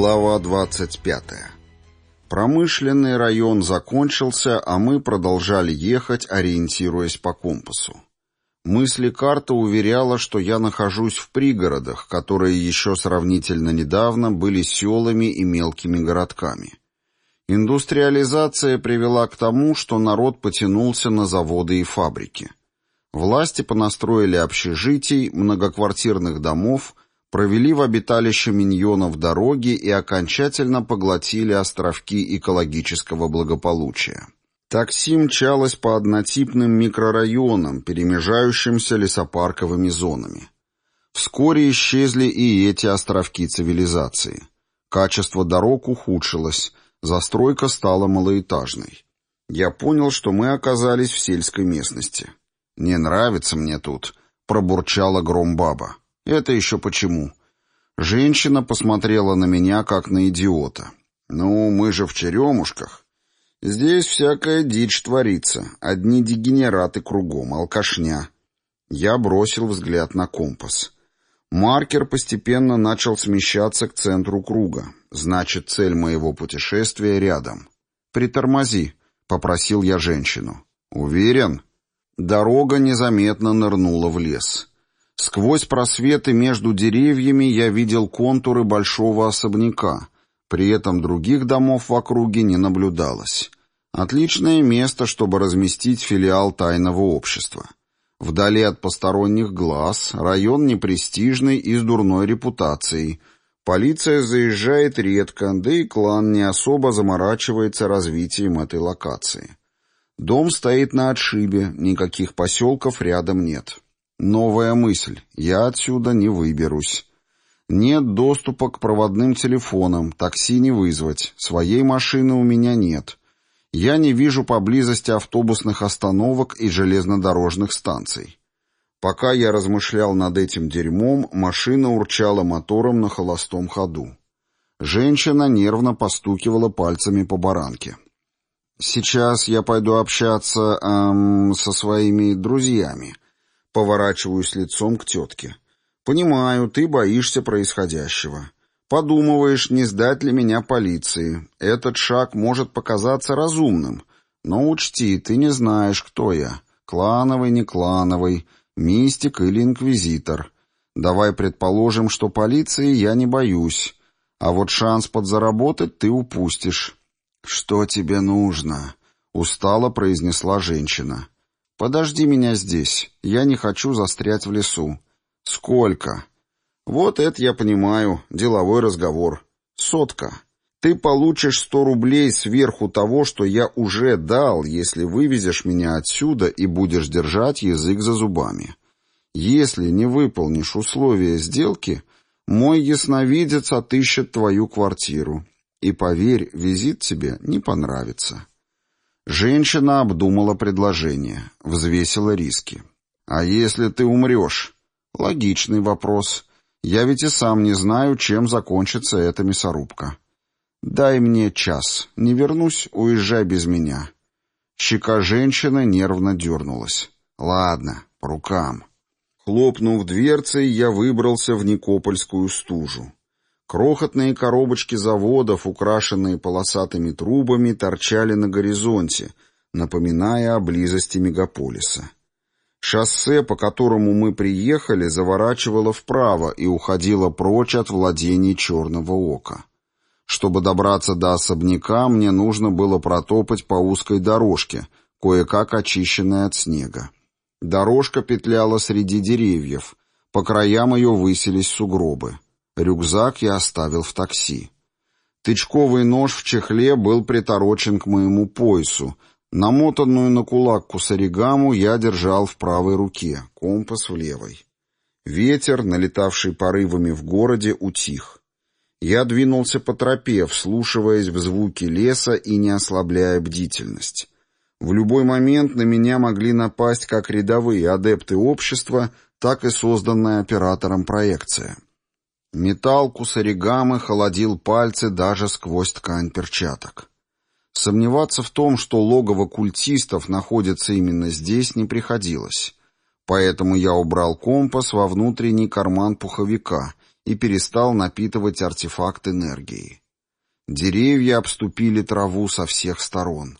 Глава 25. Промышленный район закончился, а мы продолжали ехать, ориентируясь по компасу. Мысли карта уверяла, что я нахожусь в пригородах, которые еще сравнительно недавно были селами и мелкими городками. Индустриализация привела к тому, что народ потянулся на заводы и фабрики. Власти понастроили общежитий, многоквартирных домов, провели в обиталище миньонов дороги и окончательно поглотили островки экологического благополучия. Такси мчалось по однотипным микрорайонам, перемежающимся лесопарковыми зонами. Вскоре исчезли и эти островки цивилизации. Качество дорог ухудшилось, застройка стала малоэтажной. Я понял, что мы оказались в сельской местности. «Не нравится мне тут», — пробурчала Громбаба. «Это еще почему?» Женщина посмотрела на меня, как на идиота. «Ну, мы же в черемушках. Здесь всякая дичь творится. Одни дегенераты кругом, алкашня». Я бросил взгляд на компас. Маркер постепенно начал смещаться к центру круга. Значит, цель моего путешествия рядом. «Притормози», — попросил я женщину. «Уверен?» Дорога незаметно нырнула в лес. Сквозь просветы между деревьями я видел контуры большого особняка, при этом других домов в округе не наблюдалось. Отличное место, чтобы разместить филиал тайного общества. Вдали от посторонних глаз, район непрестижный и с дурной репутацией. Полиция заезжает редко, да и клан не особо заморачивается развитием этой локации. Дом стоит на отшибе, никаких поселков рядом нет. Новая мысль. Я отсюда не выберусь. Нет доступа к проводным телефонам, такси не вызвать, своей машины у меня нет. Я не вижу поблизости автобусных остановок и железнодорожных станций. Пока я размышлял над этим дерьмом, машина урчала мотором на холостом ходу. Женщина нервно постукивала пальцами по баранке. «Сейчас я пойду общаться эм, со своими друзьями», Поворачиваюсь лицом к тетке. «Понимаю, ты боишься происходящего. Подумываешь, не сдать ли меня полиции. Этот шаг может показаться разумным. Но учти, ты не знаешь, кто я. Клановый, не клановый, мистик или инквизитор. Давай предположим, что полиции я не боюсь. А вот шанс подзаработать ты упустишь». «Что тебе нужно?» — устало произнесла женщина. «Подожди меня здесь. Я не хочу застрять в лесу». «Сколько?» «Вот это я понимаю. Деловой разговор. Сотка. Ты получишь сто рублей сверху того, что я уже дал, если вывезешь меня отсюда и будешь держать язык за зубами. Если не выполнишь условия сделки, мой ясновидец отыщет твою квартиру. И поверь, визит тебе не понравится». Женщина обдумала предложение, взвесила риски. «А если ты умрешь?» «Логичный вопрос. Я ведь и сам не знаю, чем закончится эта мясорубка. Дай мне час. Не вернусь, уезжай без меня». Щека женщины нервно дернулась. «Ладно, по рукам». Хлопнув дверцей, я выбрался в Никопольскую стужу. Крохотные коробочки заводов, украшенные полосатыми трубами, торчали на горизонте, напоминая о близости мегаполиса. Шоссе, по которому мы приехали, заворачивало вправо и уходило прочь от владений Черного Ока. Чтобы добраться до особняка, мне нужно было протопать по узкой дорожке, кое-как очищенной от снега. Дорожка петляла среди деревьев, по краям ее высились сугробы. Рюкзак я оставил в такси. Тычковый нож в чехле был приторочен к моему поясу. Намотанную на кулак кусаригаму я держал в правой руке, компас в левой. Ветер, налетавший порывами в городе, утих. Я двинулся по тропе, вслушиваясь в звуки леса и не ослабляя бдительность. В любой момент на меня могли напасть как рядовые адепты общества, так и созданная оператором проекция. Металл кусаригамы холодил пальцы даже сквозь ткань перчаток. Сомневаться в том, что логово культистов находится именно здесь, не приходилось. Поэтому я убрал компас во внутренний карман пуховика и перестал напитывать артефакт энергией. Деревья обступили траву со всех сторон.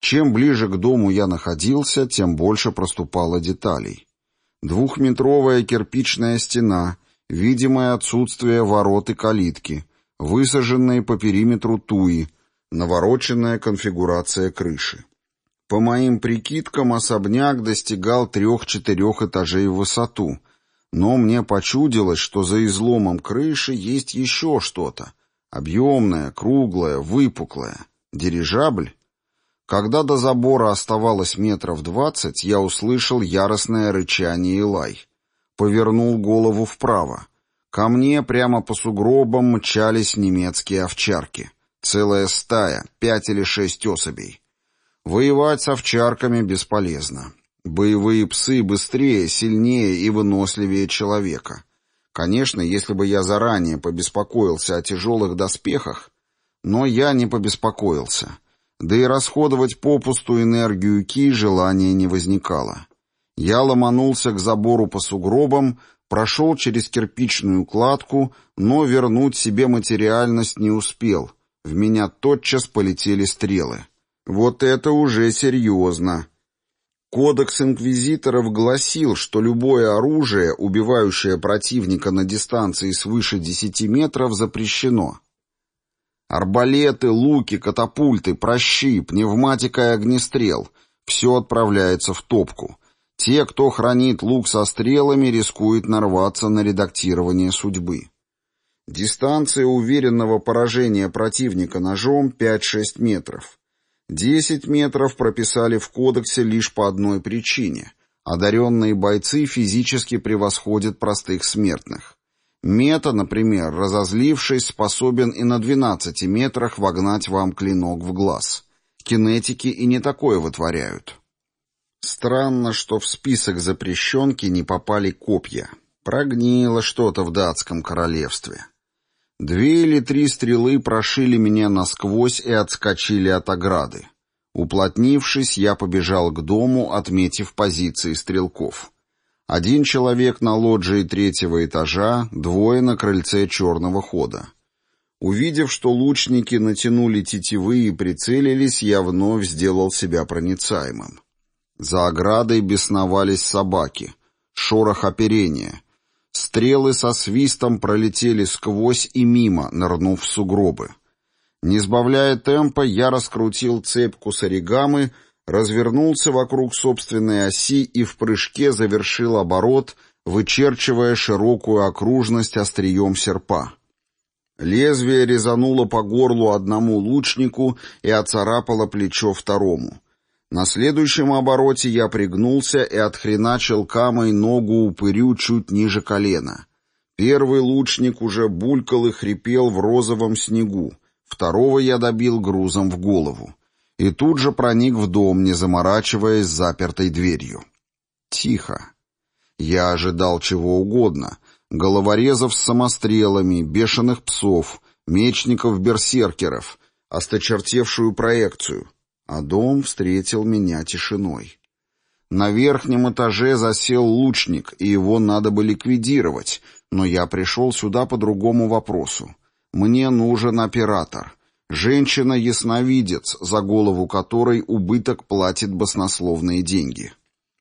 Чем ближе к дому я находился, тем больше проступало деталей. Двухметровая кирпичная стена, видимое отсутствие ворот и калитки, высаженные по периметру туи, навороченная конфигурация крыши. По моим прикидкам, особняк достигал трех-четырех этажей в высоту, но мне почудилось, что за изломом крыши есть еще что-то. Объемное, круглое, выпуклое. Дирижабль? Когда до забора оставалось метров двадцать, я услышал яростное рычание и лай. Повернул голову вправо. Ко мне прямо по сугробам мчались немецкие овчарки. Целая стая, пять или шесть особей. Воевать с овчарками бесполезно. Боевые псы быстрее, сильнее и выносливее человека. Конечно, если бы я заранее побеспокоился о тяжелых доспехах, но я не побеспокоился. Да и расходовать попусту энергию Ки желания не возникало. Я ломанулся к забору по сугробам, прошел через кирпичную кладку, но вернуть себе материальность не успел. В меня тотчас полетели стрелы. Вот это уже серьезно. Кодекс инквизиторов гласил, что любое оружие, убивающее противника на дистанции свыше 10 метров, запрещено. Арбалеты, луки, катапульты, прощи, пневматика и огнестрел — все отправляется в топку. Те, кто хранит лук со стрелами, рискуют нарваться на редактирование судьбы. Дистанция уверенного поражения противника ножом 5-6 метров. Десять метров прописали в кодексе лишь по одной причине. Одаренные бойцы физически превосходят простых смертных. Мета, например, разозлившись, способен и на 12 метрах вогнать вам клинок в глаз. Кинетики и не такое вытворяют. Странно, что в список запрещенки не попали копья. Прогнило что-то в датском королевстве. Две или три стрелы прошили меня насквозь и отскочили от ограды. Уплотнившись, я побежал к дому, отметив позиции стрелков. Один человек на лоджии третьего этажа, двое на крыльце черного хода. Увидев, что лучники натянули тетивы и прицелились, я вновь сделал себя проницаемым. За оградой бесновались собаки. Шорох оперения — Стрелы со свистом пролетели сквозь и мимо, нырнув в сугробы. Не сбавляя темпа, я раскрутил цепку с оригамы, развернулся вокруг собственной оси и в прыжке завершил оборот, вычерчивая широкую окружность острием серпа. Лезвие резануло по горлу одному лучнику и оцарапало плечо второму. На следующем обороте я пригнулся и отхреначил камой ногу упырю чуть ниже колена. Первый лучник уже булькал и хрипел в розовом снегу, второго я добил грузом в голову. И тут же проник в дом, не заморачиваясь запертой дверью. Тихо. Я ожидал чего угодно. Головорезов с самострелами, бешеных псов, мечников-берсеркеров, осточертевшую проекцию — а дом встретил меня тишиной. На верхнем этаже засел лучник, и его надо бы ликвидировать, но я пришел сюда по другому вопросу. Мне нужен оператор. Женщина-ясновидец, за голову которой убыток платит баснословные деньги.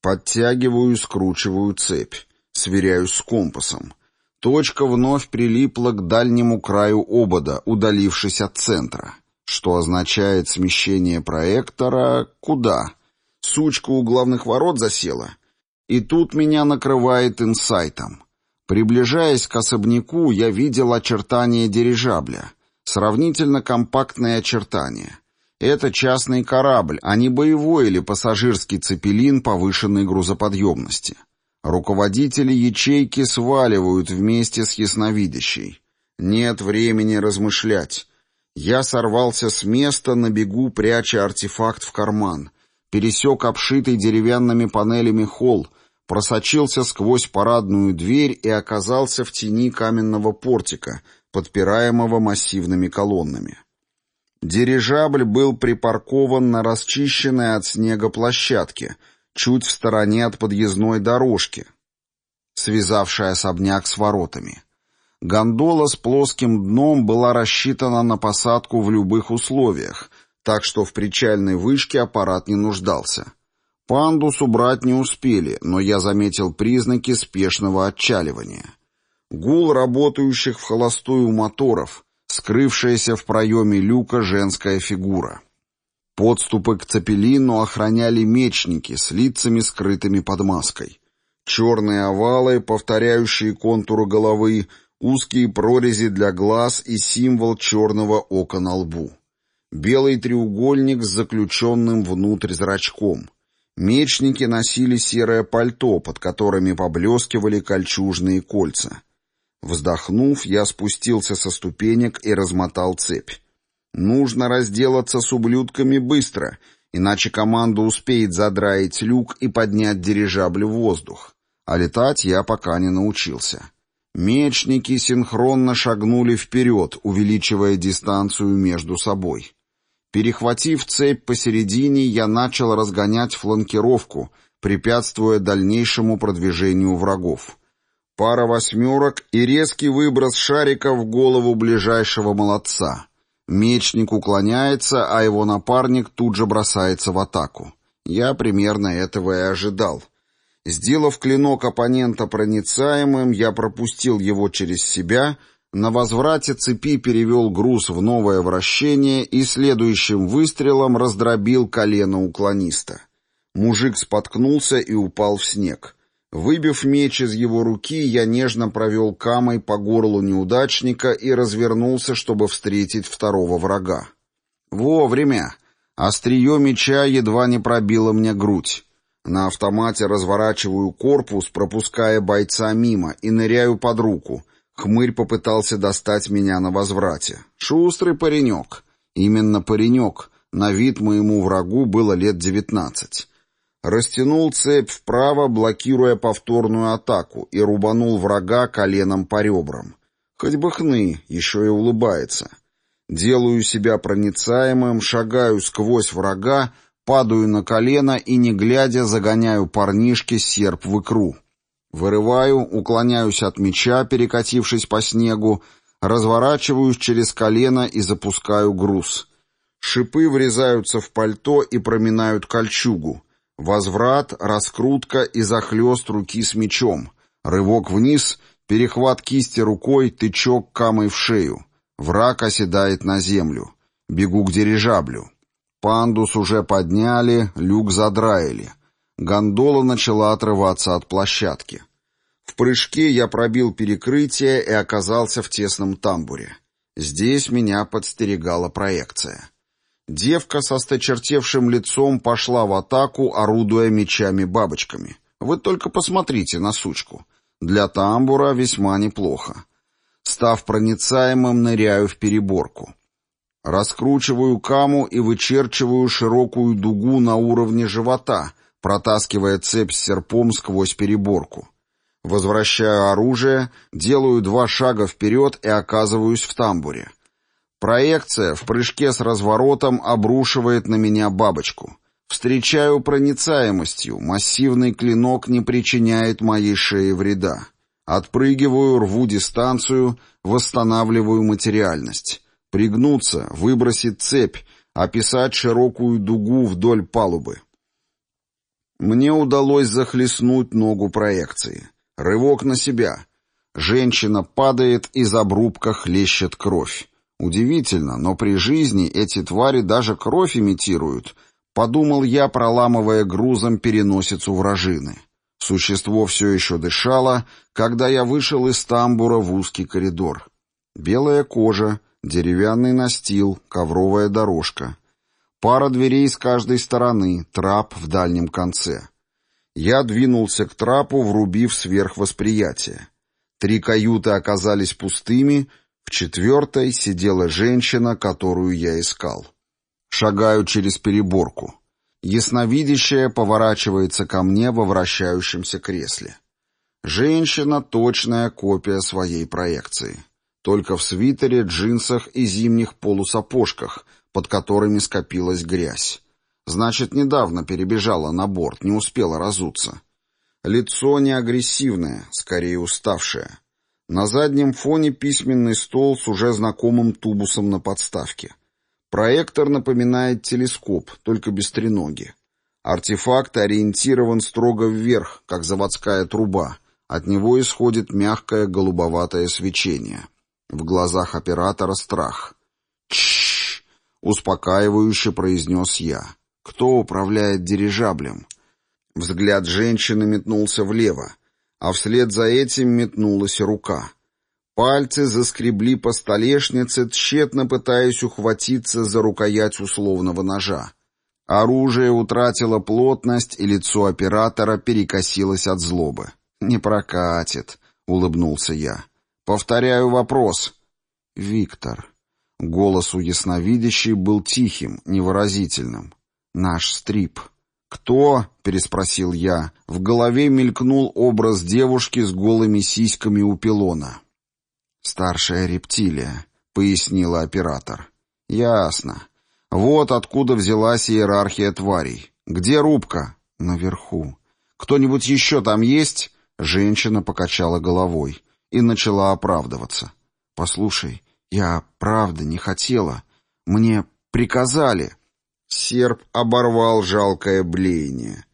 Подтягиваю и скручиваю цепь. Сверяюсь с компасом. Точка вновь прилипла к дальнему краю обода, удалившись от центра что означает смещение проектора куда? Сучка у главных ворот засела. И тут меня накрывает инсайтом. Приближаясь к особняку, я видел очертания дирижабля. Сравнительно компактные очертания. Это частный корабль, а не боевой или пассажирский цепелин повышенной грузоподъемности. Руководители ячейки сваливают вместе с ясновидящей. Нет времени размышлять. Я сорвался с места, на бегу пряча артефакт в карман, пересек обшитый деревянными панелями холл, просочился сквозь парадную дверь и оказался в тени каменного портика, подпираемого массивными колоннами. Дирижабль был припаркован на расчищенной от снега площадке, чуть в стороне от подъездной дорожки, связавшей особняк с воротами. Гондола с плоским дном была рассчитана на посадку в любых условиях, так что в причальной вышке аппарат не нуждался. Пандус убрать не успели, но я заметил признаки спешного отчаливания. Гул работающих в холостую моторов, скрывшаяся в проеме люка женская фигура. Подступы к цепелину охраняли мечники с лицами, скрытыми под маской. Черные овалы, повторяющие контуры головы, узкие прорези для глаз и символ черного ока на лбу. Белый треугольник с заключенным внутрь зрачком. Мечники носили серое пальто, под которыми поблескивали кольчужные кольца. Вздохнув, я спустился со ступенек и размотал цепь. Нужно разделаться с ублюдками быстро, иначе команда успеет задраить люк и поднять дирижабль в воздух. А летать я пока не научился. Мечники синхронно шагнули вперед, увеличивая дистанцию между собой. Перехватив цепь посередине, я начал разгонять фланкировку, препятствуя дальнейшему продвижению врагов. Пара восьмерок и резкий выброс шарика в голову ближайшего молодца. Мечник уклоняется, а его напарник тут же бросается в атаку. Я примерно этого и ожидал. Сделав клинок оппонента проницаемым, я пропустил его через себя — на возврате цепи перевел груз в новое вращение и следующим выстрелом раздробил колено уклониста. Мужик споткнулся и упал в снег. Выбив меч из его руки, я нежно провел камой по горлу неудачника и развернулся, чтобы встретить второго врага. Вовремя! Острие меча едва не пробило мне грудь. На автомате разворачиваю корпус, пропуская бойца мимо, и ныряю под руку — Хмырь попытался достать меня на возврате. Шустрый паренек. Именно паренек. На вид моему врагу было лет девятнадцать. Растянул цепь вправо, блокируя повторную атаку, и рубанул врага коленом по ребрам. Хоть бы хны, еще и улыбается. Делаю себя проницаемым, шагаю сквозь врага, падаю на колено и, не глядя, загоняю парнишке серп в икру. Вырываю, уклоняюсь от меча, перекатившись по снегу, разворачиваюсь через колено и запускаю груз. Шипы врезаются в пальто и проминают кольчугу. Возврат, раскрутка и захлёст руки с мечом. Рывок вниз, перехват кисти рукой, тычок камой в шею. Враг оседает на землю. Бегу к дирижаблю. Пандус уже подняли, люк задраили. Гондола начала отрываться от площадки. В прыжке я пробил перекрытие и оказался в тесном тамбуре. Здесь меня подстерегала проекция. Девка со сточертевшим лицом пошла в атаку, орудуя мечами-бабочками. Вы только посмотрите на сучку. Для тамбура весьма неплохо. Став проницаемым, ныряю в переборку. Раскручиваю каму и вычерчиваю широкую дугу на уровне живота, протаскивая цепь с серпом сквозь переборку. Возвращаю оружие, делаю два шага вперед и оказываюсь в тамбуре. Проекция в прыжке с разворотом обрушивает на меня бабочку. Встречаю проницаемостью, массивный клинок не причиняет моей шее вреда. Отпрыгиваю, рву дистанцию, восстанавливаю материальность. Пригнуться, выбросить цепь, описать широкую дугу вдоль палубы. Мне удалось захлестнуть ногу проекции. Рывок на себя. Женщина падает, из обрубка хлещет кровь. Удивительно, но при жизни эти твари даже кровь имитируют. Подумал я, проламывая грузом переносицу вражины. Существо все еще дышало, когда я вышел из тамбура в узкий коридор. Белая кожа, деревянный настил, ковровая дорожка. Пара дверей с каждой стороны, трап в дальнем конце. Я двинулся к трапу, врубив сверхвосприятие. Три каюты оказались пустыми, в четвертой сидела женщина, которую я искал. Шагаю через переборку. Ясновидящая поворачивается ко мне во вращающемся кресле. Женщина — точная копия своей проекции. Только в свитере, джинсах и зимних полусапожках — под которыми скопилась грязь. Значит, недавно перебежала на борт, не успела разуться. Лицо не агрессивное, скорее уставшее. На заднем фоне письменный стол с уже знакомым тубусом на подставке. Проектор напоминает телескоп, только без треноги. Артефакт ориентирован строго вверх, как заводская труба. От него исходит мягкое голубоватое свечение. В глазах оператора страх. «Чшш!» — успокаивающе произнес я. «Кто управляет дирижаблем?» Взгляд женщины метнулся влево, а вслед за этим метнулась рука. Пальцы заскребли по столешнице, тщетно пытаясь ухватиться за рукоять условного ножа. Оружие утратило плотность, и лицо оператора перекосилось от злобы. «Не прокатит», — улыбнулся я. «Повторяю вопрос». «Виктор». Голос у ясновидящей был тихим, невыразительным. «Наш стрип». «Кто?» — переспросил я. В голове мелькнул образ девушки с голыми сиськами у пилона. «Старшая рептилия», — пояснила оператор. «Ясно. Вот откуда взялась иерархия тварей. Где рубка? Наверху. Кто-нибудь еще там есть? Женщина покачала головой и начала оправдываться. Послушай, я правда не хотела. Мне приказали. Серп оборвал жалкое блеяние.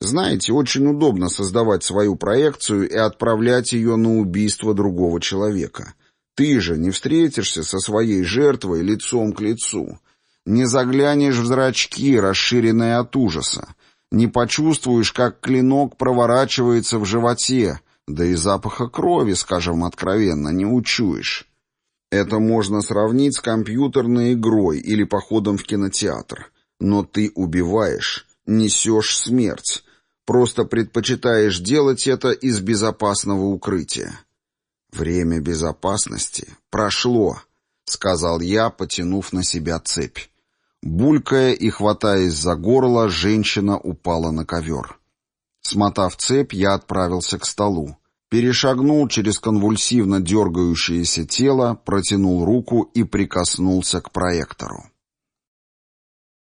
Знаете, очень удобно создавать свою проекцию и отправлять ее на убийство другого человека. Ты же не встретишься со своей жертвой лицом к лицу. Не заглянешь в зрачки, расширенные от ужаса. Не почувствуешь, как клинок проворачивается в животе, да и запаха крови, скажем откровенно, не учуешь. Это можно сравнить с компьютерной игрой или походом в кинотеатр. Но ты убиваешь, несешь смерть. Просто предпочитаешь делать это из безопасного укрытия. «Время безопасности прошло», — сказал я, потянув на себя цепь. Булькая и хватаясь за горло, женщина упала на ковер. Смотав цепь, я отправился к столу. Перешагнул через конвульсивно дергающееся тело, протянул руку и прикоснулся к проектору.